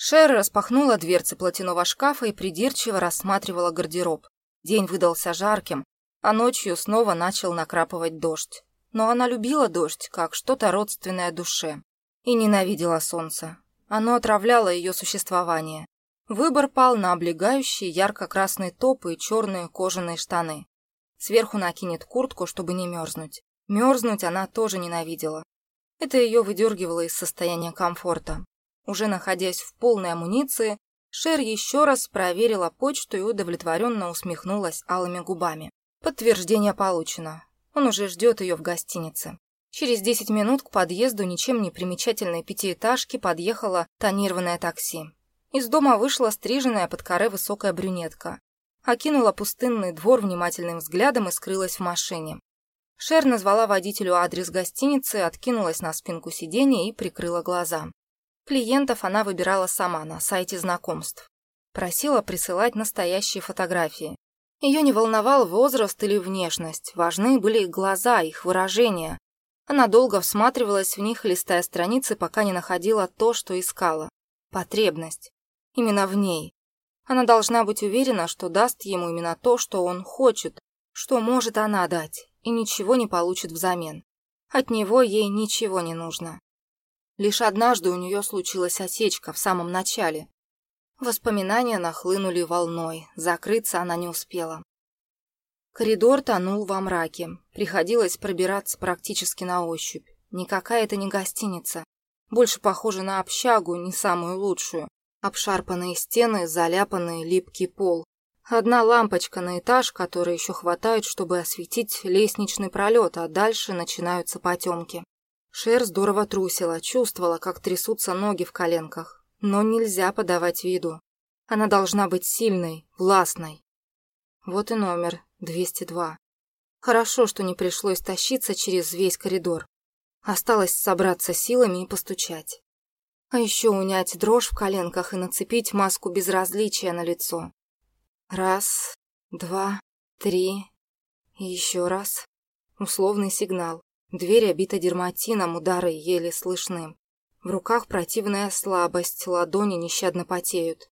Шер распахнула дверцы платяного шкафа и придирчиво рассматривала гардероб. День выдался жарким, а ночью снова начал накрапывать дождь. Но она любила дождь, как что-то родственное душе, и ненавидела солнце. Оно отравляло ее существование. Выбор пал на облегающие ярко-красные топы и черные кожаные штаны. Сверху накинет куртку, чтобы не мерзнуть. Мерзнуть она тоже ненавидела. Это ее выдергивало из состояния комфорта. Уже находясь в полной амуниции, Шер еще раз проверила почту и удовлетворенно усмехнулась алыми губами. Подтверждение получено. Он уже ждет ее в гостинице. Через десять минут к подъезду ничем не примечательной пятиэтажки подъехало тонированное такси. Из дома вышла стриженная под коре высокая брюнетка. Окинула пустынный двор внимательным взглядом и скрылась в машине. Шер назвала водителю адрес гостиницы, откинулась на спинку сиденья и прикрыла глаза. Клиентов она выбирала сама на сайте знакомств. Просила присылать настоящие фотографии. Ее не волновал возраст или внешность, важны были глаза, их выражения. Она долго всматривалась в них, листая страницы, пока не находила то, что искала. Потребность. Именно в ней. Она должна быть уверена, что даст ему именно то, что он хочет, что может она дать, и ничего не получит взамен. От него ей ничего не нужно. Лишь однажды у нее случилась осечка в самом начале. Воспоминания нахлынули волной, закрыться она не успела. Коридор тонул во мраке, приходилось пробираться практически на ощупь. Никакая это не гостиница, больше похоже на общагу, не самую лучшую. Обшарпанные стены, заляпанный липкий пол. Одна лампочка на этаж, которой еще хватает, чтобы осветить лестничный пролет, а дальше начинаются потемки. Шер здорово трусила, чувствовала, как трясутся ноги в коленках. Но нельзя подавать виду. Она должна быть сильной, властной. Вот и номер, 202. Хорошо, что не пришлось тащиться через весь коридор. Осталось собраться силами и постучать. А еще унять дрожь в коленках и нацепить маску безразличия на лицо. Раз, два, три. И еще раз. Условный сигнал. Дверь обита дерматином, удары еле слышны. В руках противная слабость, ладони нещадно потеют.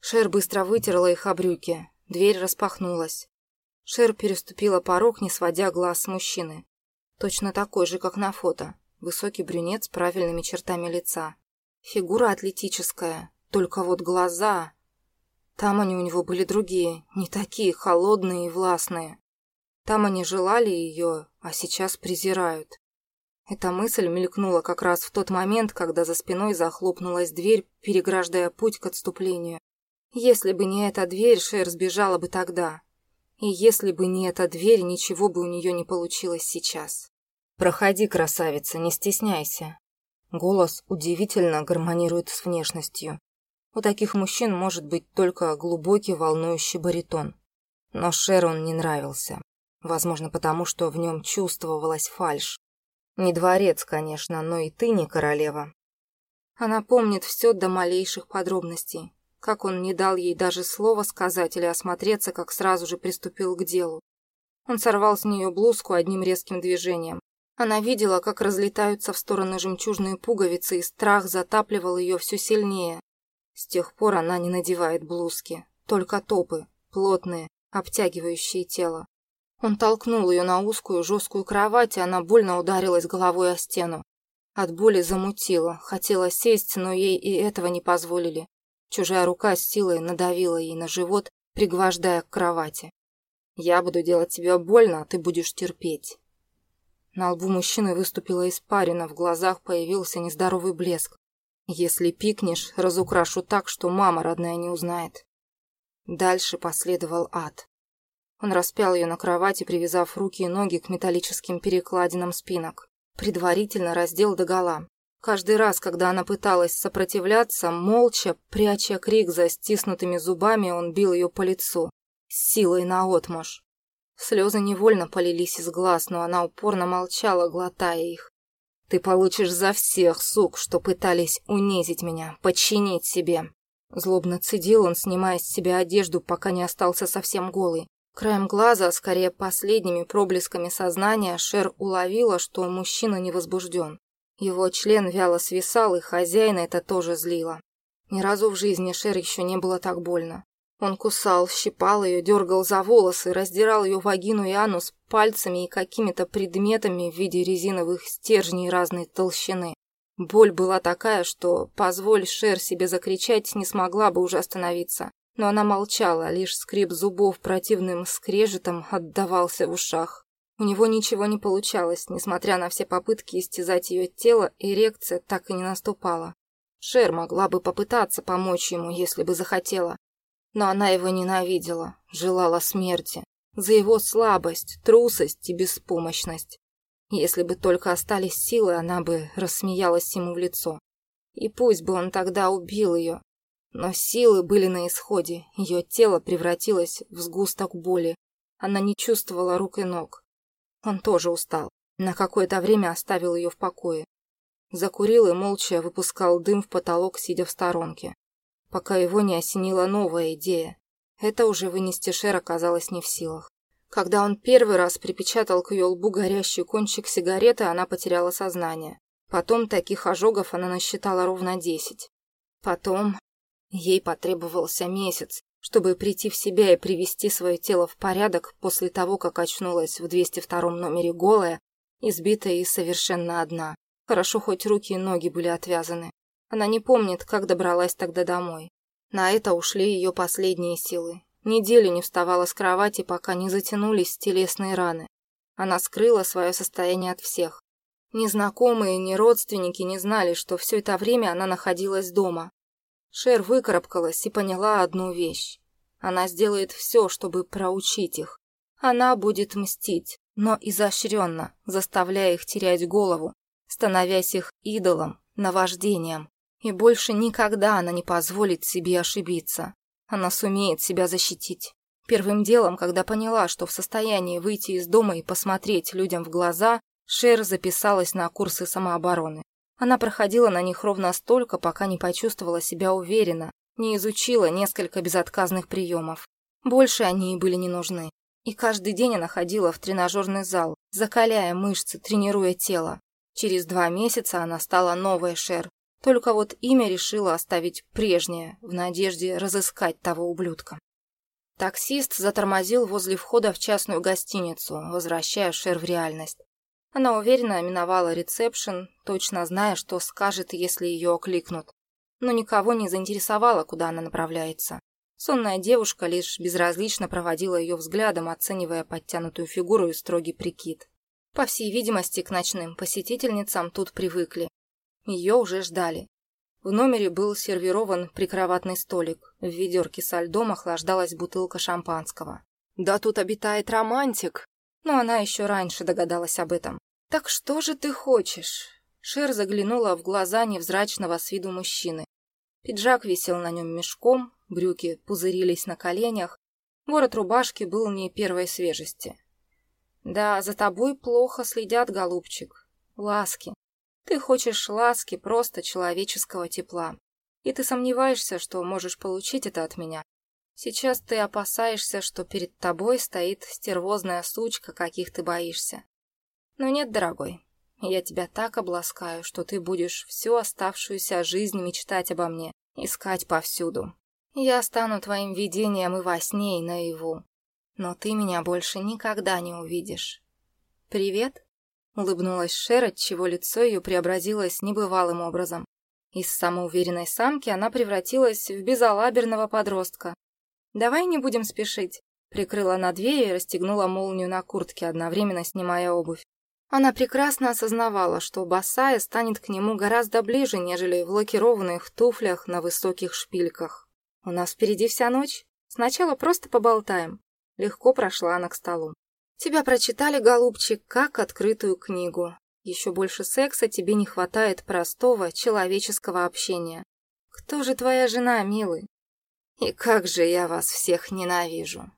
Шер быстро вытерла их о брюки. Дверь распахнулась. Шер переступила порог, не сводя глаз с мужчины. Точно такой же, как на фото. Высокий брюнет с правильными чертами лица. Фигура атлетическая, только вот глаза... Там они у него были другие, не такие холодные и властные. Там они желали ее, а сейчас презирают. Эта мысль мелькнула как раз в тот момент, когда за спиной захлопнулась дверь, переграждая путь к отступлению. Если бы не эта дверь, Шер сбежала бы тогда. И если бы не эта дверь, ничего бы у нее не получилось сейчас. «Проходи, красавица, не стесняйся». Голос удивительно гармонирует с внешностью. У таких мужчин может быть только глубокий волнующий баритон. Но Шерон не нравился. Возможно, потому что в нем чувствовалась фальшь. Не дворец, конечно, но и ты не королева. Она помнит все до малейших подробностей. Как он не дал ей даже слова сказать или осмотреться, как сразу же приступил к делу. Он сорвал с нее блузку одним резким движением. Она видела, как разлетаются в стороны жемчужные пуговицы, и страх затапливал ее все сильнее. С тех пор она не надевает блузки, только топы, плотные, обтягивающие тело. Он толкнул ее на узкую жесткую кровать, и она больно ударилась головой о стену. От боли замутила, хотела сесть, но ей и этого не позволили. Чужая рука с силой надавила ей на живот, пригвождая к кровати. «Я буду делать тебе больно, а ты будешь терпеть». На лбу мужчины выступила испарина, в глазах появился нездоровый блеск. «Если пикнешь, разукрашу так, что мама родная не узнает». Дальше последовал ад. Он распял ее на кровати, привязав руки и ноги к металлическим перекладинам спинок. Предварительно раздел догола. Каждый раз, когда она пыталась сопротивляться, молча, пряча крик за стиснутыми зубами, он бил ее по лицу. С силой наотмашь. Слезы невольно полились из глаз, но она упорно молчала, глотая их. «Ты получишь за всех, сук, что пытались унизить меня, подчинить себе!» Злобно цедил он, снимая с себя одежду, пока не остался совсем голый. Краем глаза, скорее последними проблесками сознания, Шер уловила, что мужчина не возбужден. Его член вяло свисал, и хозяина это тоже злило. Ни разу в жизни Шер еще не было так больно. Он кусал, щипал ее, дергал за волосы, раздирал ее вагину и анус пальцами и какими-то предметами в виде резиновых стержней разной толщины. Боль была такая, что, позволь Шер себе закричать, не смогла бы уже остановиться. Но она молчала, лишь скрип зубов противным скрежетом отдавался в ушах. У него ничего не получалось, несмотря на все попытки истязать ее тело, эрекция так и не наступала. Шер могла бы попытаться помочь ему, если бы захотела. Но она его ненавидела, желала смерти. За его слабость, трусость и беспомощность. Если бы только остались силы, она бы рассмеялась ему в лицо. И пусть бы он тогда убил ее. Но силы были на исходе, ее тело превратилось в сгусток боли. Она не чувствовала рук и ног. Он тоже устал. На какое-то время оставил ее в покое. Закурил и молча выпускал дым в потолок, сидя в сторонке. Пока его не осенила новая идея. Это уже вынести Шер оказалось не в силах. Когда он первый раз припечатал к ее лбу горящий кончик сигареты, она потеряла сознание. Потом таких ожогов она насчитала ровно десять. Потом ей потребовался месяц, чтобы прийти в себя и привести свое тело в порядок после того, как очнулась в 202 номере голая, избитая и совершенно одна. Хорошо, хоть руки и ноги были отвязаны. Она не помнит, как добралась тогда домой. На это ушли ее последние силы, Неделю не вставала с кровати, пока не затянулись телесные раны. Она скрыла свое состояние от всех. Ни знакомые, ни родственники не знали, что все это время она находилась дома. Шер выкарабкалась и поняла одну вещь. Она сделает все, чтобы проучить их. Она будет мстить, но изощренно, заставляя их терять голову, становясь их идолом, наваждением. И больше никогда она не позволит себе ошибиться. Она сумеет себя защитить. Первым делом, когда поняла, что в состоянии выйти из дома и посмотреть людям в глаза, Шер записалась на курсы самообороны. Она проходила на них ровно столько, пока не почувствовала себя уверенно, не изучила несколько безотказных приемов. Больше они ей были не нужны. И каждый день она ходила в тренажерный зал, закаляя мышцы, тренируя тело. Через два месяца она стала новой Шер, только вот имя решила оставить прежнее, в надежде разыскать того ублюдка. Таксист затормозил возле входа в частную гостиницу, возвращая Шер в реальность. Она уверенно миновала ресепшн, точно зная, что скажет, если ее окликнут. Но никого не заинтересовало, куда она направляется. Сонная девушка лишь безразлично проводила ее взглядом, оценивая подтянутую фигуру и строгий прикид. По всей видимости, к ночным посетительницам тут привыкли, ее уже ждали. В номере был сервирован прикроватный столик. В ведерке со льдом охлаждалась бутылка шампанского. «Да тут обитает романтик!» Но она еще раньше догадалась об этом. «Так что же ты хочешь?» Шер заглянула в глаза невзрачного с виду мужчины. Пиджак висел на нем мешком, брюки пузырились на коленях, ворот рубашки был не первой свежести. «Да, за тобой плохо следят, голубчик. Ласки. Ты хочешь ласки, просто человеческого тепла. И ты сомневаешься, что можешь получить это от меня. Сейчас ты опасаешься, что перед тобой стоит стервозная сучка, каких ты боишься. Но нет, дорогой, я тебя так обласкаю, что ты будешь всю оставшуюся жизнь мечтать обо мне, искать повсюду. Я стану твоим видением и во сне, и наяву. Но ты меня больше никогда не увидишь. Привет, Улыбнулась Шер, чего лицо ее преобразилось небывалым образом. Из самоуверенной самки она превратилась в безалаберного подростка. «Давай не будем спешить», — прикрыла она дверь и расстегнула молнию на куртке, одновременно снимая обувь. Она прекрасно осознавала, что босая станет к нему гораздо ближе, нежели в лакированных туфлях на высоких шпильках. «У нас впереди вся ночь. Сначала просто поболтаем». Легко прошла она к столу. Тебя прочитали, голубчик, как открытую книгу. Еще больше секса тебе не хватает простого человеческого общения. Кто же твоя жена, милый? И как же я вас всех ненавижу.